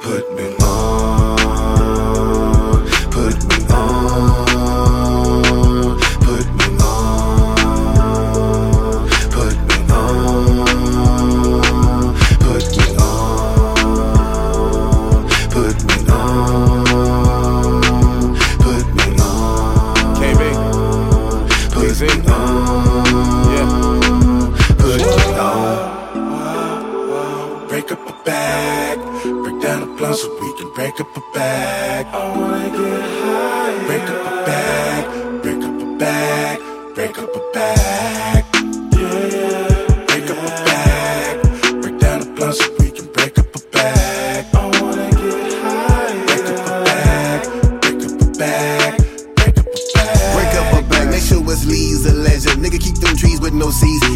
put me on. break up a bag. Break down the blunt so we can break up a bag. I wanna get high. Break up a bag. Break up a bag. Break up a bag. Yeah, yeah. Break up a bag. Break down the blunt so we can break up a bag. I wanna get high. Break up a bag. Break up a bag. Break up a bag. Break up a bag. Make sure it's leaves a legend. Nigga, keep them trees with no seeds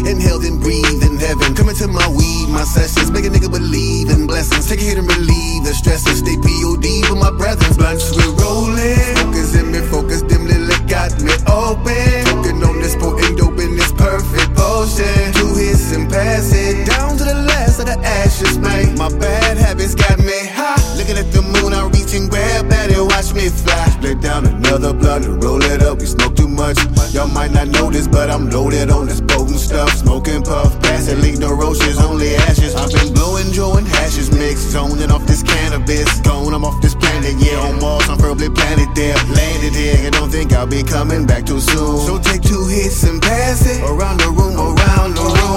my sessions. Make a nigga believe in blessings. Take a hit and relieve the stresses. Stay POD with my brethren. Blunts, we rolling. Focus in me, focus dimly, look got me open. Talking on this potent dope in this perfect potion. Two hits and pass it down to the last of the ashes. My bad habits got me high. Looking at the moon, I'm reaching, grab at it, watch me fly. Split down another blunt and roll it up. We smoke too much. Y'all might not know this, but I'm loaded on this potent stuff. Smoking puff, passing leak, no roaches, only ashes. I've been blowing, joint hashes mixed, zoning off this cannabis. Gone, I'm off this planet, yeah. On Mars, I'm probably planet there. Landed here, and don't think I'll be coming back too soon. So take two hits and pass it around the room, around the room.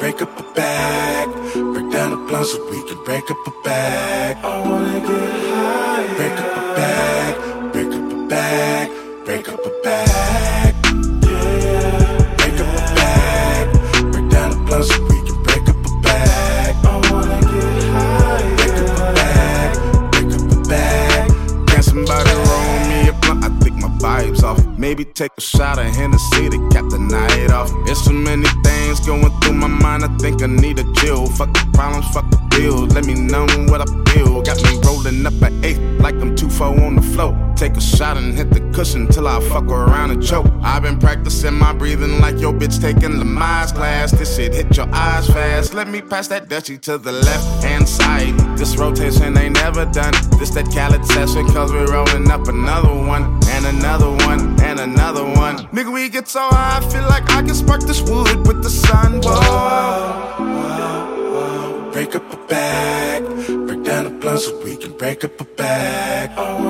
Break up a bag. Break down the blunt so we can break up a bag. I wanna get high. Break up a bag. Break Maybe take a shot of Hennessy to cap the night off. There's so many things going through my mind. I think I need a chill. Fuck the problems, fuck the bills. Let me know what I feel. Got me rolling up an eighth like I'm two four on the float. Take a shot and hit the cushion till I fuck around and choke. I've been practicing my breathing like your bitch taking Lamaze class. This shit hit your eyes fast. Let me pass that dutchie to the left hand side. This rotation ain't never done. This that Khaled session, cause we're rolling up another one, and another one, and another one. Nigga, we get so high, I feel like I can spark this wood with the sun. Whoa. whoa, whoa. Break up a bag. Break down the blunt so we can break up a bag. Get